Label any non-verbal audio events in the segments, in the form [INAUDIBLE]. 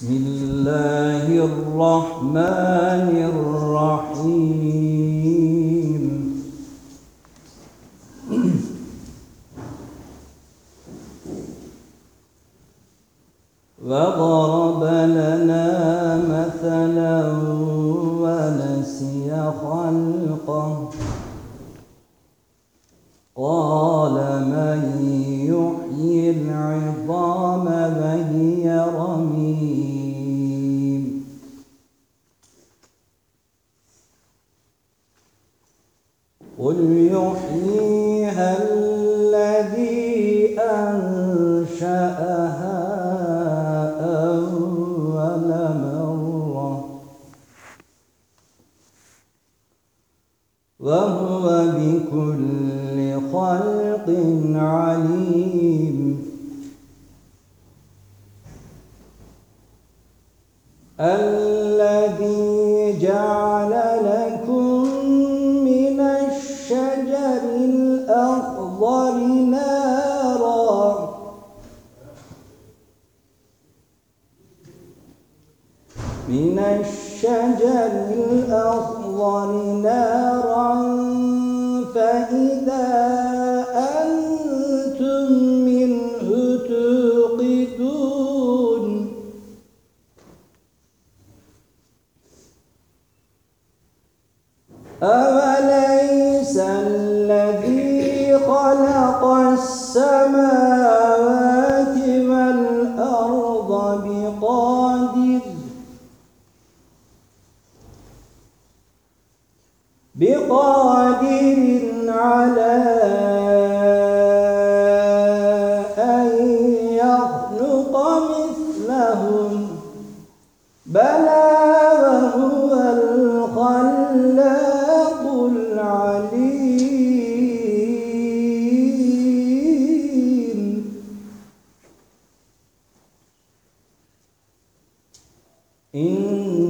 بسم الله الرحمن الرحيم. [CLEARS THROAT] وضرب لنا قل يحييها الذي أنشأها أول مرة وهو بكل خلق عليم الذي جعل من الشجر الأخضر نارا فإذا أنتم منه توقدون. أوليس الذي خلق السماوات بقادر على أن يخلق مثلهم. بلى وهو الخلاق العليم. إنما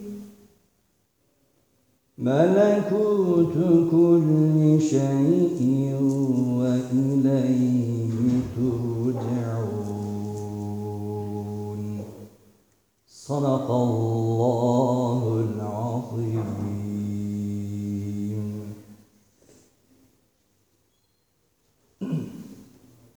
ملكوت كل شيء وإليه ترجعون. صدق الله